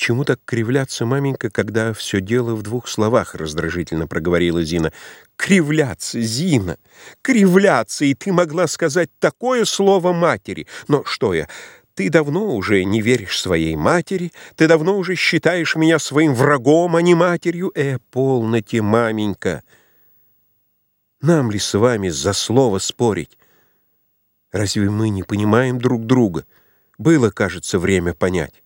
чему так кривляться, маменька, когда все дело в двух словах?» — раздражительно проговорила Зина. «Кривляться, Зина! Кривляться! И ты могла сказать такое слово матери! Но что я...» Ты давно уже не веришь своей матери, ты давно уже считаешь меня своим врагом, а не матерью. Э, полноте, маменька! Нам ли с вами за слово спорить? Разве мы не понимаем друг друга? Было, кажется, время понять.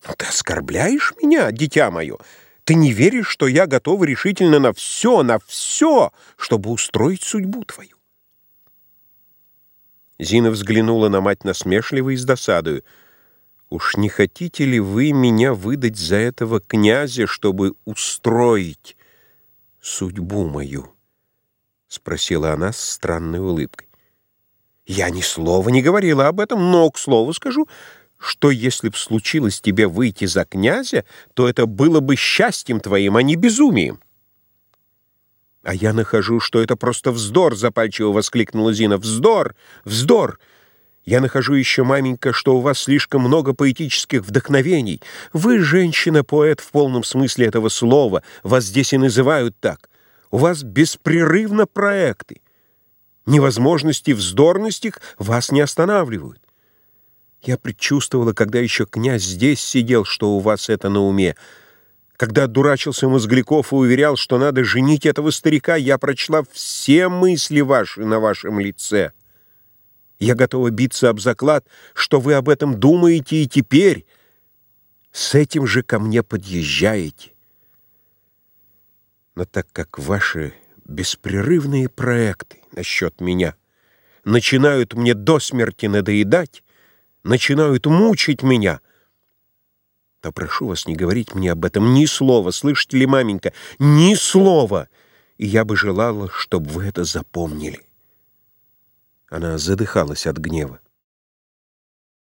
Ты оскорбляешь меня, дитя мое? Ты не веришь, что я готова решительно на все, на все, чтобы устроить судьбу твою? Зина взглянула на мать насмешливо и с досадою. «Уж не хотите ли вы меня выдать за этого князя, чтобы устроить судьбу мою?» — спросила она с странной улыбкой. «Я ни слова не говорила об этом, но, к слову скажу, что если б случилось тебе выйти за князя, то это было бы счастьем твоим, а не безумием». «А я нахожу, что это просто вздор!» — запальчиво воскликнула Зина. «Вздор! Вздор! Я нахожу еще, маменька, что у вас слишком много поэтических вдохновений. Вы женщина-поэт в полном смысле этого слова. Вас здесь и называют так. У вас беспрерывно проекты. Невозможности вздорностях вас не останавливают. Я предчувствовала, когда еще князь здесь сидел, что у вас это на уме. Когда дурачился Мозгляков и уверял, что надо женить этого старика, я прочла все мысли ваши на вашем лице. Я готова биться об заклад, что вы об этом думаете и теперь с этим же ко мне подъезжаете. Но так как ваши беспрерывные проекты насчет меня начинают мне до смерти надоедать, начинают мучить меня — то прошу вас не говорить мне об этом ни слова, слышите ли, маменька, ни слова, и я бы желала, чтобы вы это запомнили. Она задыхалась от гнева.